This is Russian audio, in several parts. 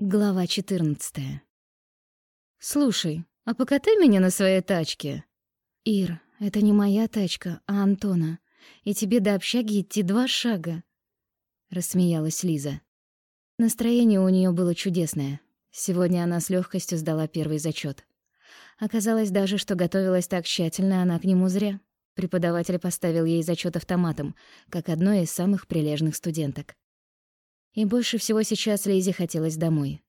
Глава 14. Слушай, а покатай меня на своей тачке. Ир, это не моя тачка, а Антона. И тебе до общаги идти два шага. Рассмеялась Лиза. Настроение у нее было чудесное. Сегодня она с легкостью сдала первый зачет. Оказалось даже, что готовилась так тщательно она к нему зря. Преподаватель поставил ей зачет автоматом, как одной из самых прилежных студенток. И больше всего сейчас Лизе хотелось домой.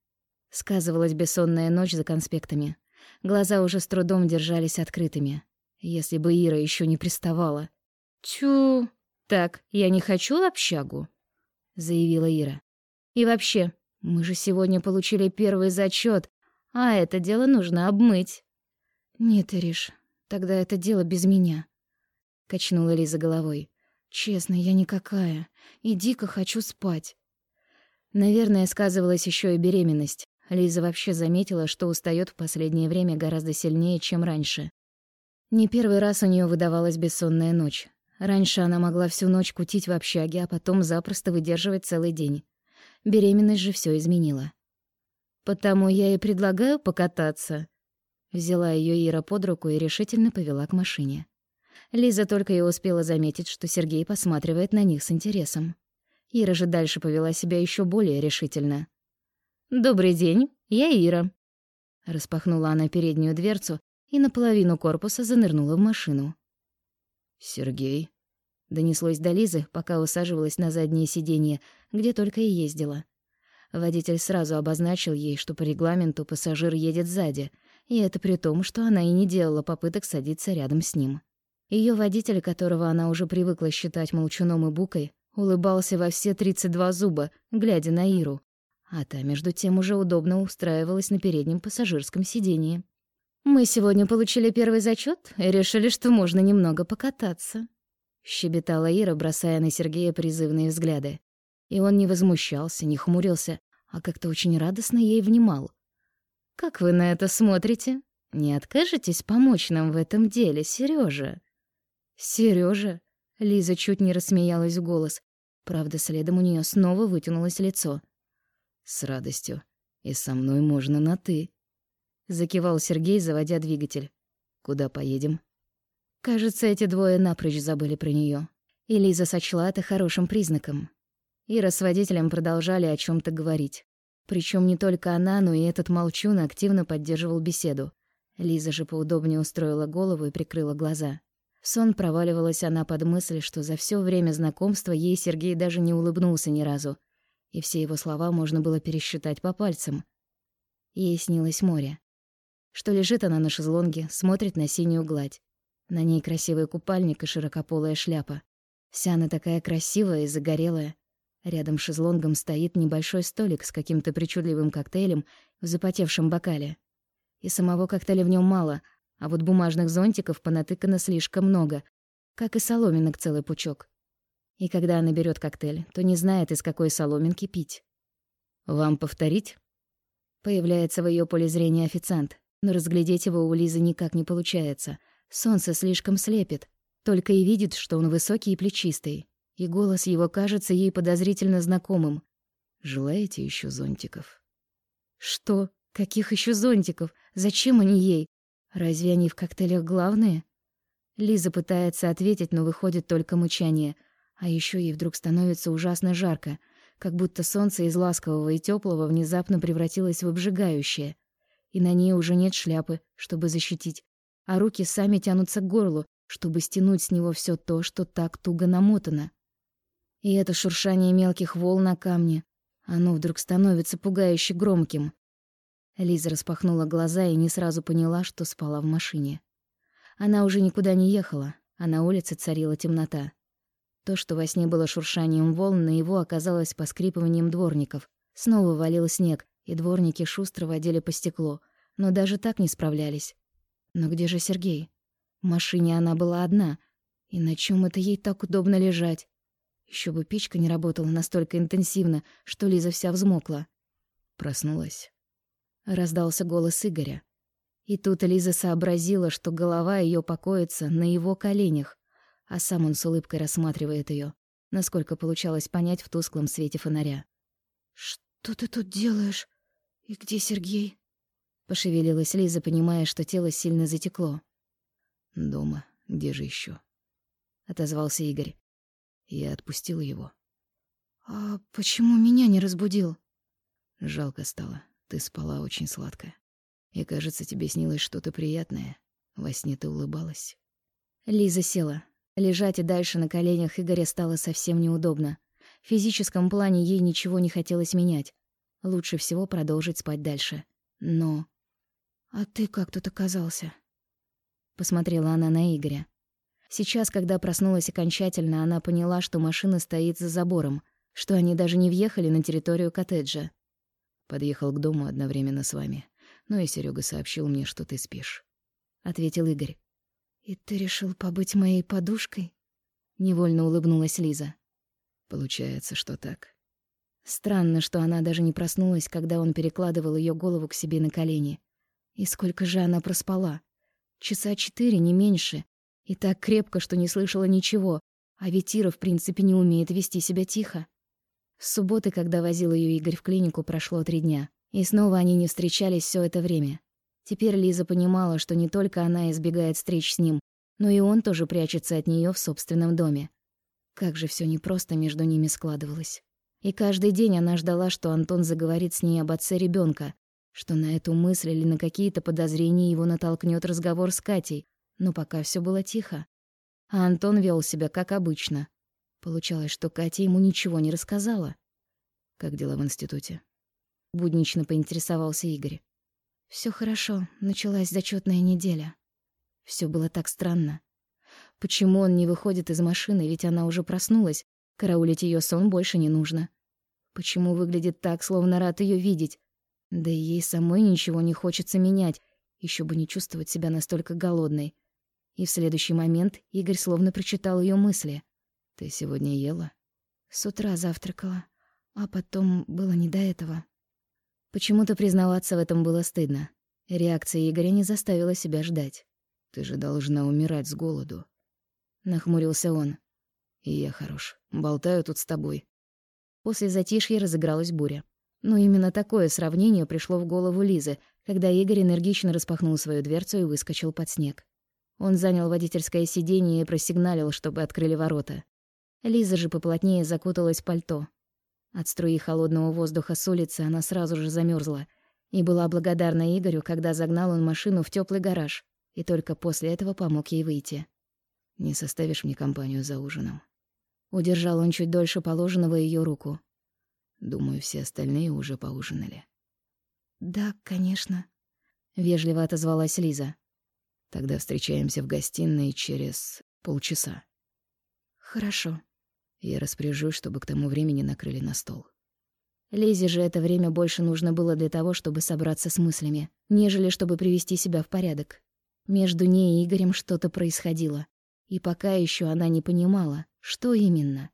Сказывалась бессонная ночь за конспектами. Глаза уже с трудом держались открытыми. Если бы Ира еще не приставала. «Тю, так, я не хочу общагу», — заявила Ира. «И вообще, мы же сегодня получили первый зачет, а это дело нужно обмыть». «Нет, Ириш, тогда это дело без меня», — качнула Лиза головой. «Честно, я никакая, и дико хочу спать». Наверное, сказывалась еще и беременность. Лиза вообще заметила, что устает в последнее время гораздо сильнее, чем раньше. Не первый раз у нее выдавалась бессонная ночь. Раньше она могла всю ночь кутить в общаге, а потом запросто выдерживать целый день. Беременность же все изменила. «Потому я и предлагаю покататься». Взяла ее Ира под руку и решительно повела к машине. Лиза только и успела заметить, что Сергей посматривает на них с интересом. Ира же дальше повела себя еще более решительно. «Добрый день, я Ира». Распахнула она переднюю дверцу и наполовину корпуса занырнула в машину. «Сергей?» Донеслось до Лизы, пока усаживалась на заднее сиденье, где только и ездила. Водитель сразу обозначил ей, что по регламенту пассажир едет сзади, и это при том, что она и не делала попыток садиться рядом с ним. Ее водитель, которого она уже привыкла считать молчуном и букой, улыбался во все 32 зуба, глядя на Иру, а та, между тем, уже удобно устраивалась на переднем пассажирском сидении. «Мы сегодня получили первый зачет и решили, что можно немного покататься», — щебетала Ира, бросая на Сергея призывные взгляды. И он не возмущался, не хмурился, а как-то очень радостно ей внимал. «Как вы на это смотрите? Не откажетесь помочь нам в этом деле, Сережа? Сережа? Лиза чуть не рассмеялась в голос. Правда, следом у нее снова вытянулось лицо. «С радостью. И со мной можно на «ты». Закивал Сергей, заводя двигатель. «Куда поедем?» Кажется, эти двое напрочь забыли про нее. И Лиза сочла это хорошим признаком. Ира с водителем продолжали о чем то говорить. Причем не только она, но и этот молчун активно поддерживал беседу. Лиза же поудобнее устроила голову и прикрыла глаза сон проваливалась она под мысль, что за все время знакомства ей Сергей даже не улыбнулся ни разу, и все его слова можно было пересчитать по пальцам. Ей снилось море. Что лежит она на шезлонге, смотрит на синюю гладь. На ней красивый купальник и широкополая шляпа. Вся она такая красивая и загорелая. Рядом с шезлонгом стоит небольшой столик с каким-то причудливым коктейлем в запотевшем бокале. И самого коктейля в нем мало — а вот бумажных зонтиков понатыкано слишком много, как и соломинок целый пучок. И когда она берет коктейль, то не знает, из какой соломинки пить. «Вам повторить?» Появляется в ее поле зрения официант, но разглядеть его у Лизы никак не получается. Солнце слишком слепит, только и видит, что он высокий и плечистый, и голос его кажется ей подозрительно знакомым. «Желаете еще зонтиков?» «Что? Каких еще зонтиков? Зачем они ей? Разве они в коктейлях главные? Лиза пытается ответить, но выходит только мычание. А еще ей вдруг становится ужасно жарко, как будто солнце из ласкового и теплого внезапно превратилось в обжигающее. И на ней уже нет шляпы, чтобы защитить, а руки сами тянутся к горлу, чтобы стянуть с него все то, что так туго намотано. И это шуршание мелких волн на камне, оно вдруг становится пугающе громким. Лиза распахнула глаза и не сразу поняла, что спала в машине. Она уже никуда не ехала, а на улице царила темнота. То, что во сне было шуршанием волн, на его оказалось поскрипыванием дворников. Снова валил снег, и дворники шустро водили по стеклу, но даже так не справлялись. Но где же Сергей? В машине она была одна, и на чем это ей так удобно лежать? Еще бы печка не работала настолько интенсивно, что Лиза вся взмокла. Проснулась. Раздался голос Игоря. И тут Лиза сообразила, что голова ее покоится на его коленях, а сам он с улыбкой рассматривает ее, насколько получалось понять в тусклом свете фонаря. «Что ты тут делаешь?» «И где Сергей?» Пошевелилась Лиза, понимая, что тело сильно затекло. «Дома. Где же еще? Отозвался Игорь. Я отпустил его. «А почему меня не разбудил?» Жалко стало. Ты спала очень сладко. И, кажется, тебе снилось что-то приятное. Во сне ты улыбалась. Лиза села. Лежать и дальше на коленях Игоря стало совсем неудобно. В физическом плане ей ничего не хотелось менять. Лучше всего продолжить спать дальше. Но... «А ты как тут оказался?» Посмотрела она на Игоря. Сейчас, когда проснулась окончательно, она поняла, что машина стоит за забором, что они даже не въехали на территорию коттеджа. Подъехал к дому одновременно с вами. Ну и Серега сообщил мне, что ты спишь. Ответил Игорь. «И ты решил побыть моей подушкой?» Невольно улыбнулась Лиза. Получается, что так. Странно, что она даже не проснулась, когда он перекладывал ее голову к себе на колени. И сколько же она проспала? Часа четыре, не меньше. И так крепко, что не слышала ничего, а ведь Ира, в принципе, не умеет вести себя тихо. С субботы, когда возил ее Игорь в клинику, прошло три дня. И снова они не встречались все это время. Теперь Лиза понимала, что не только она избегает встреч с ним, но и он тоже прячется от нее в собственном доме. Как же все непросто между ними складывалось. И каждый день она ждала, что Антон заговорит с ней об отце ребенка, что на эту мысль или на какие-то подозрения его натолкнет разговор с Катей, но пока все было тихо. А Антон вел себя как обычно. Получалось, что Катя ему ничего не рассказала. «Как дела в институте?» Буднично поинтересовался Игорь. Все хорошо, началась зачетная неделя. Все было так странно. Почему он не выходит из машины, ведь она уже проснулась, караулить ее сон больше не нужно. Почему выглядит так, словно рад ее видеть? Да и ей самой ничего не хочется менять, еще бы не чувствовать себя настолько голодной. И в следующий момент Игорь словно прочитал ее мысли. «Ты сегодня ела?» «С утра завтракала, а потом было не до этого». Почему-то признаваться в этом было стыдно. Реакция Игоря не заставила себя ждать. «Ты же должна умирать с голоду», — нахмурился он. «И я хорош. Болтаю тут с тобой». После затишья разыгралась буря. Но именно такое сравнение пришло в голову Лизы, когда Игорь энергично распахнул свою дверцу и выскочил под снег. Он занял водительское сиденье и просигналил, чтобы открыли ворота. Лиза же поплотнее закуталась в пальто. От струи холодного воздуха с улицы она сразу же замерзла и была благодарна Игорю, когда загнал он машину в теплый гараж, и только после этого помог ей выйти. «Не составишь мне компанию за ужином?» Удержал он чуть дольше положенного ее руку. «Думаю, все остальные уже поужинали». «Да, конечно», — вежливо отозвалась Лиза. «Тогда встречаемся в гостиной через полчаса». «Хорошо». Я распоряжусь, чтобы к тому времени накрыли на стол. Лизе же это время больше нужно было для того, чтобы собраться с мыслями, нежели чтобы привести себя в порядок. Между ней и Игорем что-то происходило, и пока еще она не понимала, что именно.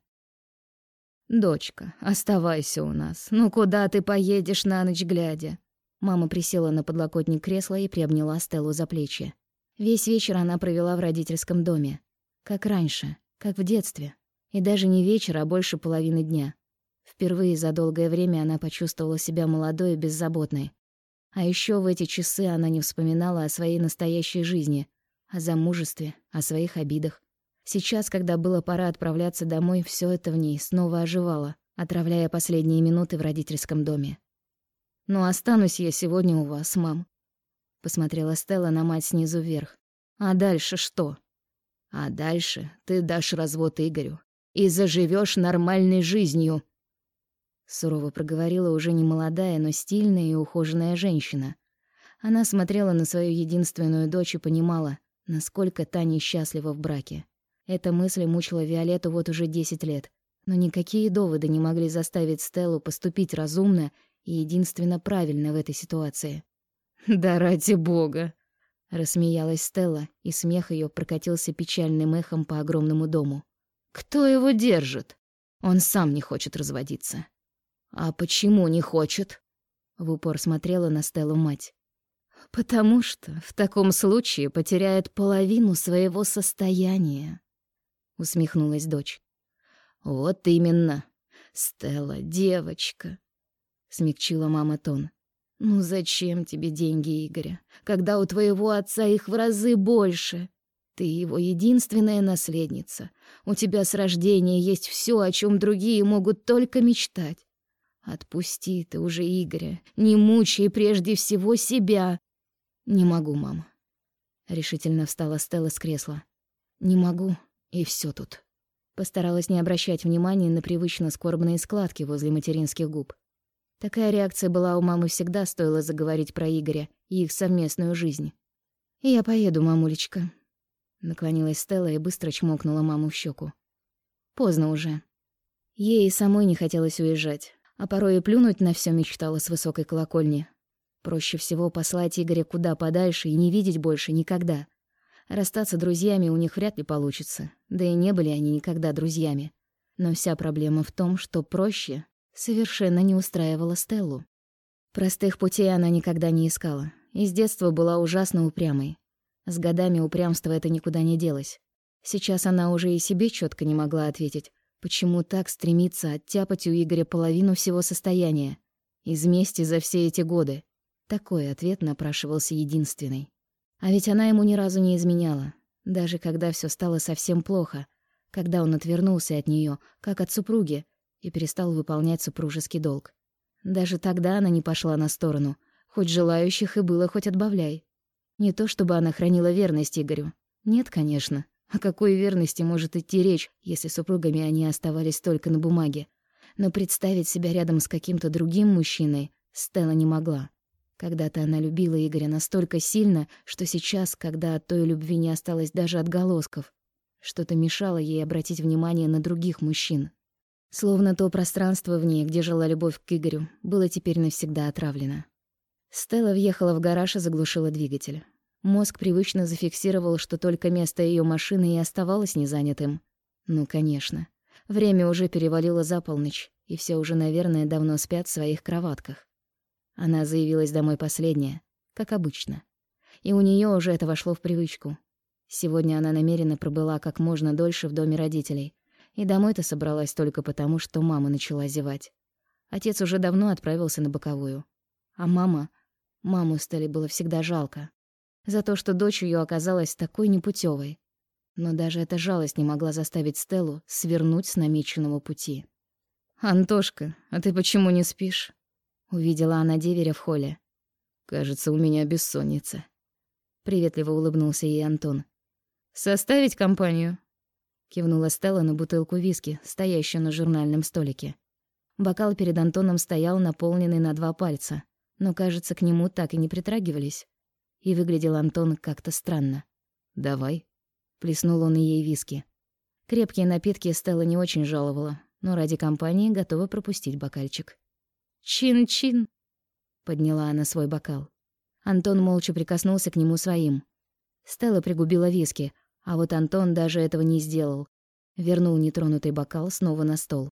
«Дочка, оставайся у нас. Ну куда ты поедешь на ночь глядя?» Мама присела на подлокотник кресла и приобняла Стеллу за плечи. Весь вечер она провела в родительском доме. Как раньше, как в детстве. И даже не вечер, а больше половины дня. Впервые за долгое время она почувствовала себя молодой и беззаботной. А еще в эти часы она не вспоминала о своей настоящей жизни, о замужестве, о своих обидах. Сейчас, когда было пора отправляться домой, все это в ней снова оживало, отравляя последние минуты в родительском доме. «Ну, останусь я сегодня у вас, мам», — посмотрела Стелла на мать снизу вверх. «А дальше что?» «А дальше ты дашь развод Игорю и заживешь нормальной жизнью», — сурово проговорила уже не молодая, но стильная и ухоженная женщина. Она смотрела на свою единственную дочь и понимала, насколько та несчастлива в браке. Эта мысль мучила Виолетту вот уже десять лет, но никакие доводы не могли заставить Стеллу поступить разумно и единственно правильно в этой ситуации. «Да ради бога!» — рассмеялась Стелла, и смех ее прокатился печальным эхом по огромному дому. «Кто его держит? Он сам не хочет разводиться». «А почему не хочет?» — в упор смотрела на Стеллу мать. «Потому что в таком случае потеряет половину своего состояния», — усмехнулась дочь. «Вот именно. Стелла, девочка смягчила мама тон. Ну зачем тебе деньги Игоря, когда у твоего отца их в разы больше? Ты его единственная наследница. У тебя с рождения есть все, о чем другие могут только мечтать. Отпусти ты уже Игоря, не мучай прежде всего себя. Не могу, мама. Решительно встала Стелла с кресла. Не могу, и все тут. Постаралась не обращать внимания на привычно скорбные складки возле материнских губ. Такая реакция была у мамы всегда, стоило заговорить про Игоря и их совместную жизнь. «Я поеду, мамулечка», — наклонилась Стелла и быстро чмокнула маму в щеку. «Поздно уже». Ей самой не хотелось уезжать, а порой и плюнуть на все мечтала с высокой колокольни. Проще всего послать Игоря куда подальше и не видеть больше никогда. Расстаться друзьями у них вряд ли получится, да и не были они никогда друзьями. Но вся проблема в том, что проще совершенно не устраивала Стеллу. Простых путей она никогда не искала, и с детства была ужасно упрямой. С годами упрямство это никуда не делось. Сейчас она уже и себе четко не могла ответить, почему так стремится оттяпать у Игоря половину всего состояния, из мести за все эти годы. Такой ответ напрашивался единственный. А ведь она ему ни разу не изменяла, даже когда все стало совсем плохо, когда он отвернулся от нее, как от супруги, и перестал выполнять супружеский долг. Даже тогда она не пошла на сторону, хоть желающих и было хоть отбавляй. Не то чтобы она хранила верность Игорю. Нет, конечно. О какой верности может идти речь, если супругами они оставались только на бумаге? Но представить себя рядом с каким-то другим мужчиной Стелла не могла. Когда-то она любила Игоря настолько сильно, что сейчас, когда от той любви не осталось даже отголосков, что-то мешало ей обратить внимание на других мужчин. Словно то пространство в ней, где жила любовь к Игорю, было теперь навсегда отравлено. Стелла въехала в гараж и заглушила двигатель. Мозг привычно зафиксировал, что только место ее машины и оставалось незанятым. Ну, конечно. Время уже перевалило за полночь, и все уже, наверное, давно спят в своих кроватках. Она заявилась домой последняя, как обычно. И у нее уже это вошло в привычку. Сегодня она намеренно пробыла как можно дольше в доме родителей, и домой-то собралась только потому, что мама начала зевать. Отец уже давно отправился на боковую. А мама... Маму Стелле было всегда жалко. За то, что дочь ее оказалась такой непутевой. Но даже эта жалость не могла заставить Стеллу свернуть с намеченного пути. «Антошка, а ты почему не спишь?» Увидела она деверя в холле. «Кажется, у меня бессонница». Приветливо улыбнулся ей Антон. «Составить компанию?» Кивнула Стелла на бутылку виски, стоящую на журнальном столике. Бокал перед Антоном стоял наполненный на два пальца, но, кажется, к нему так и не притрагивались. И выглядел Антон как-то странно. «Давай», — плеснул он ей виски. Крепкие напитки Стелла не очень жаловала, но ради компании готова пропустить бокальчик. «Чин-чин», — подняла она свой бокал. Антон молча прикоснулся к нему своим. Стелла пригубила виски — а вот Антон даже этого не сделал. Вернул нетронутый бокал снова на стол.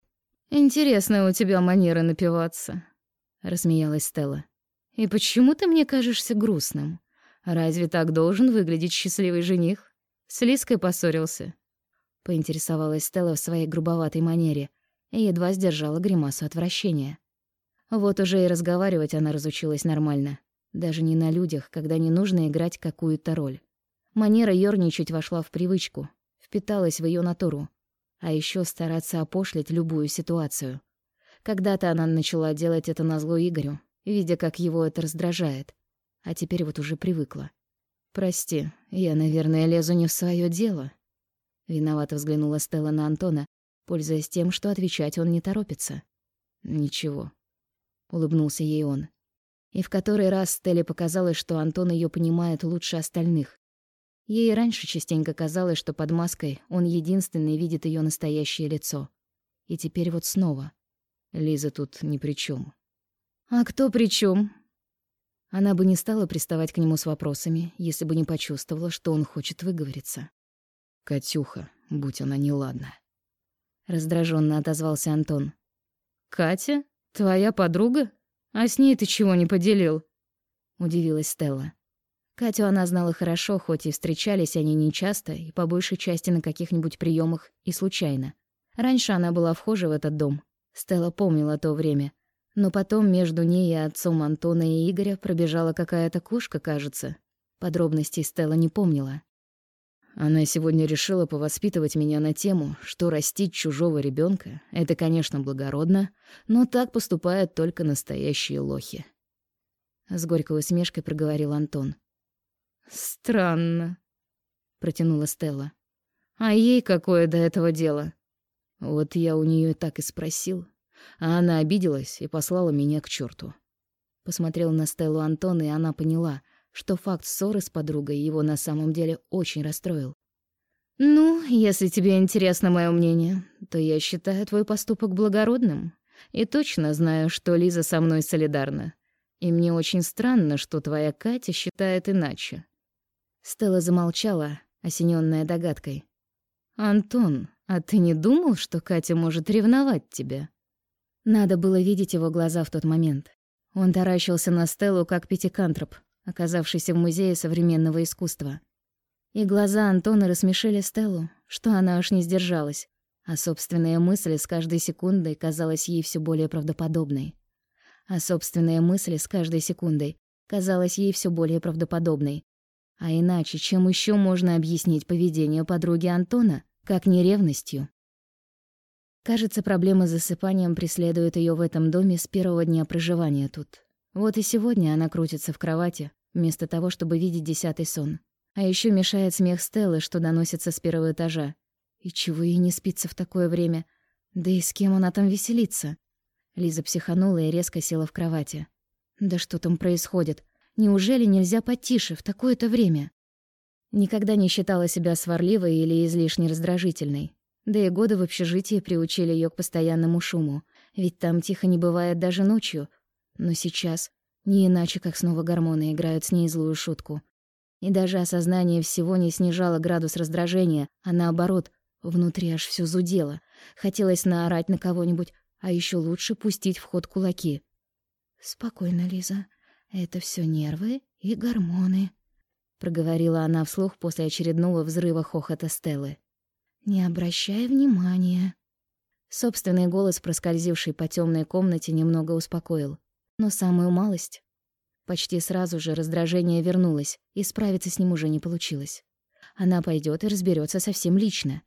«Интересная у тебя манера напиваться», — рассмеялась Стелла. «И почему ты мне кажешься грустным? Разве так должен выглядеть счастливый жених? С Лиской поссорился?» Поинтересовалась Стелла в своей грубоватой манере и едва сдержала гримасу отвращения. Вот уже и разговаривать она разучилась нормально. Даже не на людях, когда не нужно играть какую-то роль. Манера ёрничать вошла в привычку, впиталась в ее натуру. А еще стараться опошлить любую ситуацию. Когда-то она начала делать это на зло Игорю, видя, как его это раздражает. А теперь вот уже привыкла. «Прости, я, наверное, лезу не в свое дело». Виновато взглянула Стелла на Антона, пользуясь тем, что отвечать он не торопится. «Ничего», — улыбнулся ей он. И в который раз Стелле показалось, что Антон ее понимает лучше остальных. Ей раньше частенько казалось, что под маской он единственный видит ее настоящее лицо. И теперь вот снова. Лиза тут ни при чем. А кто при чем? Она бы не стала приставать к нему с вопросами, если бы не почувствовала, что он хочет выговориться. Катюха, будь она неладна. Раздраженно отозвался Антон. Катя? Твоя подруга? А с ней ты чего не поделил? Удивилась Стелла. Катю она знала хорошо, хоть и встречались они нечасто, и по большей части на каких-нибудь приемах и случайно. Раньше она была вхожа в этот дом. Стелла помнила то время. Но потом между ней и отцом Антона и Игоря пробежала какая-то кошка, кажется. Подробностей Стелла не помнила. Она сегодня решила повоспитывать меня на тему, что растить чужого ребенка — это, конечно, благородно, но так поступают только настоящие лохи. С горькой усмешкой проговорил Антон. «Странно», — протянула Стелла. «А ей какое до этого дело?» Вот я у нее так и спросил, а она обиделась и послала меня к черту. Посмотрел на Стеллу Антон, и она поняла — что факт ссоры с подругой его на самом деле очень расстроил. «Ну, если тебе интересно мое мнение, то я считаю твой поступок благородным и точно знаю, что Лиза со мной солидарна. И мне очень странно, что твоя Катя считает иначе». Стелла замолчала, осененная догадкой. «Антон, а ты не думал, что Катя может ревновать тебя?» Надо было видеть его глаза в тот момент. Он таращился на Стеллу, как пятикантроп, оказавшийся в Музее современного искусства. И глаза Антона рассмешили Стеллу, что она аж не сдержалась, а собственная мысль с каждой секундой казалась ей все более правдоподобной. А собственная мысль с каждой секундой казалась ей все более правдоподобной. А иначе, чем еще можно объяснить поведение подруги Антона, как не ревностью? Кажется, проблема с засыпанием преследует ее в этом доме с первого дня проживания тут. Вот и сегодня она крутится в кровати, вместо того, чтобы видеть десятый сон. А еще мешает смех Стеллы, что доносится с первого этажа. И чего ей не спится в такое время? Да и с кем она там веселится? Лиза психанула и резко села в кровати. Да что там происходит? Неужели нельзя потише в такое-то время? Никогда не считала себя сварливой или излишне раздражительной. Да и годы в общежитии приучили ее к постоянному шуму. Ведь там тихо не бывает даже ночью, но сейчас не иначе, как снова гормоны играют с ней злую шутку. И даже осознание всего не снижало градус раздражения, а наоборот, внутри аж всё зудело. Хотелось наорать на кого-нибудь, а ещё лучше пустить в ход кулаки. «Спокойно, Лиза. Это всё нервы и гормоны», — проговорила она вслух после очередного взрыва хохота Стеллы. «Не обращай внимания». Собственный голос, проскользивший по тёмной комнате, немного успокоил но самую малость. Почти сразу же раздражение вернулось, и справиться с ним уже не получилось. Она пойдет и разберется совсем лично.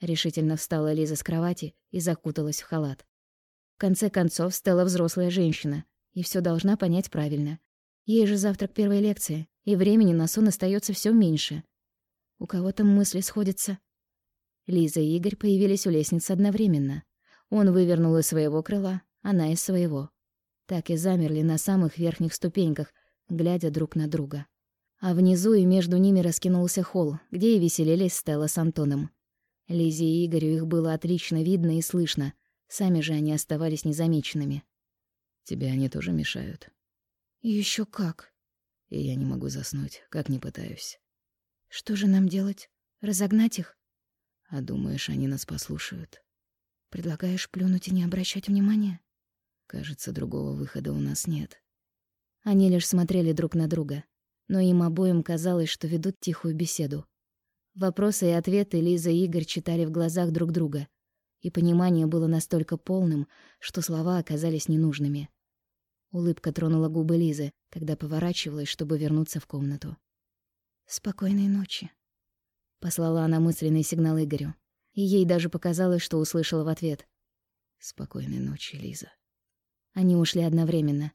Решительно встала Лиза с кровати и закуталась в халат. В конце концов, Стелла взрослая женщина, и все должна понять правильно. Ей же завтра к первой лекции, и времени на сон остается все меньше. У кого-то мысли сходятся. Лиза и Игорь появились у лестницы одновременно. Он вывернул из своего крыла, она из своего так и замерли на самых верхних ступеньках, глядя друг на друга. А внизу и между ними раскинулся холл, где и веселились Стелла с Антоном. Лизе и Игорю их было отлично видно и слышно, сами же они оставались незамеченными. «Тебе они тоже мешают?» Еще как!» «И я не могу заснуть, как не пытаюсь». «Что же нам делать? Разогнать их?» «А думаешь, они нас послушают?» «Предлагаешь плюнуть и не обращать внимания?» Кажется, другого выхода у нас нет. Они лишь смотрели друг на друга, но им обоим казалось, что ведут тихую беседу. Вопросы и ответы Лиза и Игорь читали в глазах друг друга, и понимание было настолько полным, что слова оказались ненужными. Улыбка тронула губы Лизы, когда поворачивалась, чтобы вернуться в комнату. «Спокойной ночи», — послала она мысленный сигнал Игорю, и ей даже показалось, что услышала в ответ. «Спокойной ночи, Лиза». Они ушли одновременно.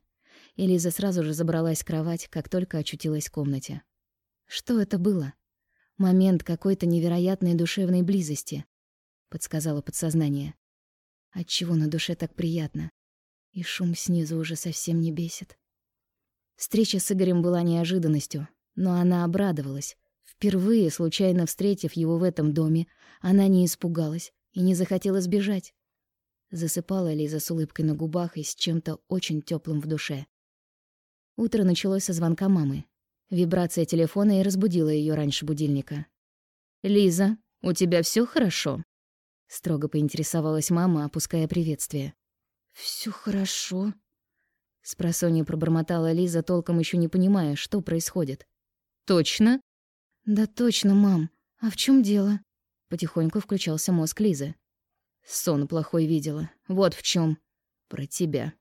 И Лиза сразу же забралась в кровать, как только очутилась в комнате. Что это было? Момент какой-то невероятной душевной близости, подсказало подсознание. Отчего на душе так приятно? И шум снизу уже совсем не бесит. Встреча с Игорем была неожиданностью, но она обрадовалась. Впервые, случайно встретив его в этом доме, она не испугалась и не захотела сбежать. Засыпала Лиза с улыбкой на губах и с чем-то очень теплым в душе. Утро началось со звонка мамы. Вибрация телефона и разбудила ее раньше будильника. «Лиза, у тебя все хорошо?» Строго поинтересовалась мама, опуская приветствие. Все хорошо», — спросонья пробормотала Лиза, толком еще не понимая, что происходит. «Точно?» «Да точно, мам. А в чем дело?» Потихоньку включался мозг Лизы. Сон плохой видела. Вот в чем. Про тебя.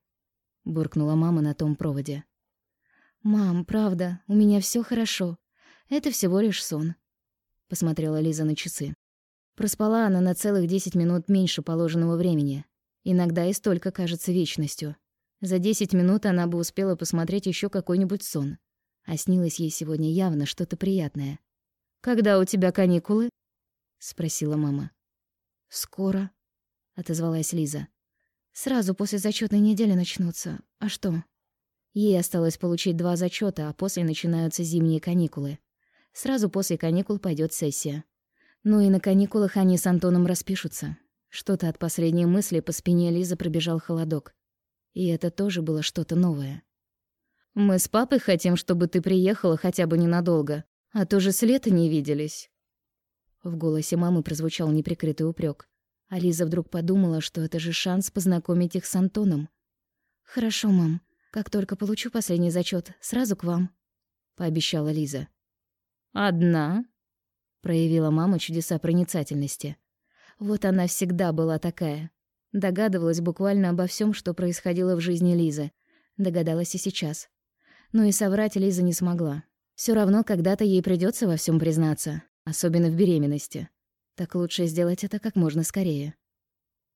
буркнула мама на том проводе. «Мам, правда, у меня все хорошо. Это всего лишь сон», — посмотрела Лиза на часы. Проспала она на целых десять минут меньше положенного времени. Иногда и столько кажется вечностью. За десять минут она бы успела посмотреть еще какой-нибудь сон. А снилось ей сегодня явно что-то приятное. «Когда у тебя каникулы?» — спросила мама. «Скоро», — отозвалась Лиза. «Сразу после зачетной недели начнутся. А что?» Ей осталось получить два зачета, а после начинаются зимние каникулы. Сразу после каникул пойдет сессия. Ну и на каникулах они с Антоном распишутся. Что-то от последней мысли по спине Лизы пробежал холодок. И это тоже было что-то новое. «Мы с папой хотим, чтобы ты приехала хотя бы ненадолго, а то же с лета не виделись». В голосе мамы прозвучал неприкрытый упрек. А Лиза вдруг подумала, что это же шанс познакомить их с Антоном. «Хорошо, мам. Как только получу последний зачет, сразу к вам», — пообещала Лиза. «Одна?» — проявила мама чудеса проницательности. Вот она всегда была такая. Догадывалась буквально обо всем, что происходило в жизни Лизы. Догадалась и сейчас. Но и соврать Лиза не смогла. Все равно когда-то ей придется во всем признаться, особенно в беременности. Так лучше сделать это как можно скорее.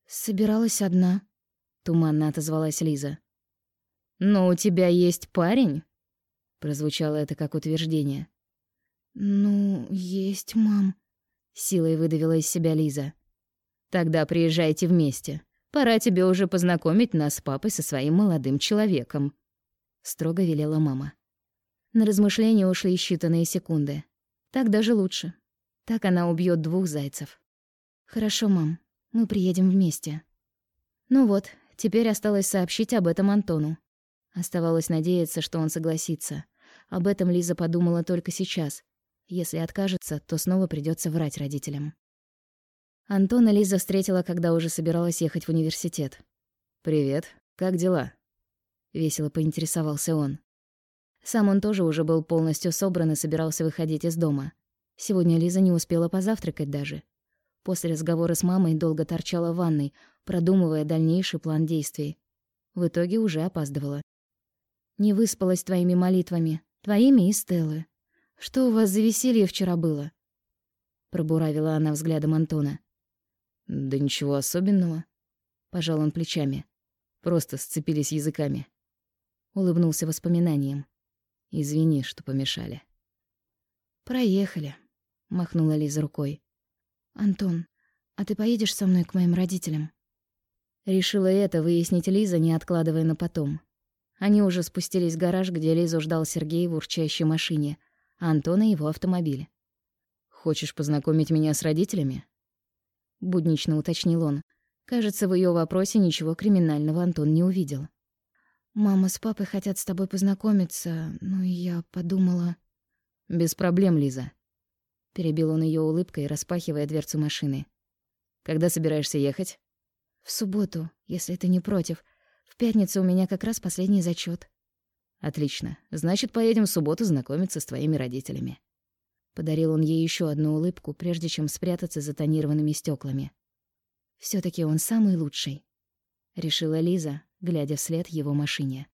«Собиралась одна», — туманно отозвалась Лиза. «Но у тебя есть парень?» Прозвучало это как утверждение. «Ну, есть, мам», — силой выдавила из себя Лиза. «Тогда приезжайте вместе. Пора тебе уже познакомить нас с папой со своим молодым человеком», — строго велела мама. На размышления ушли считанные секунды. Так даже лучше. Так она убьет двух зайцев. Хорошо, мам. Мы приедем вместе. Ну вот, теперь осталось сообщить об этом Антону. Оставалось надеяться, что он согласится. Об этом Лиза подумала только сейчас. Если откажется, то снова придется врать родителям. Антона Лиза встретила, когда уже собиралась ехать в университет. «Привет. Как дела?» Весело поинтересовался он. Сам он тоже уже был полностью собран и собирался выходить из дома. Сегодня Лиза не успела позавтракать даже. После разговора с мамой долго торчала в ванной, продумывая дальнейший план действий. В итоге уже опаздывала. «Не выспалась твоими молитвами, твоими и Стеллы. Что у вас за веселье вчера было?» Пробуравила она взглядом Антона. «Да ничего особенного», — пожал он плечами. «Просто сцепились языками». Улыбнулся воспоминанием. «Извини, что помешали». «Проехали», — махнула Лиза рукой. «Антон, а ты поедешь со мной к моим родителям?» Решила это выяснить Лиза, не откладывая на потом. Они уже спустились в гараж, где Лизу ждал Сергей в урчащей машине, а Антона его автомобиль. «Хочешь познакомить меня с родителями?» Буднично уточнил он. Кажется, в ее вопросе ничего криминального Антон не увидел. «Мама с папой хотят с тобой познакомиться, но я подумала...» «Без проблем, Лиза. Перебил он ее улыбкой, распахивая дверцу машины. «Когда собираешься ехать?» «В субботу, если ты не против. В пятницу у меня как раз последний зачет. «Отлично. Значит, поедем в субботу знакомиться с твоими родителями». Подарил он ей еще одну улыбку, прежде чем спрятаться за тонированными стеклами. все таки он самый лучший», — решила Лиза, глядя вслед его машине.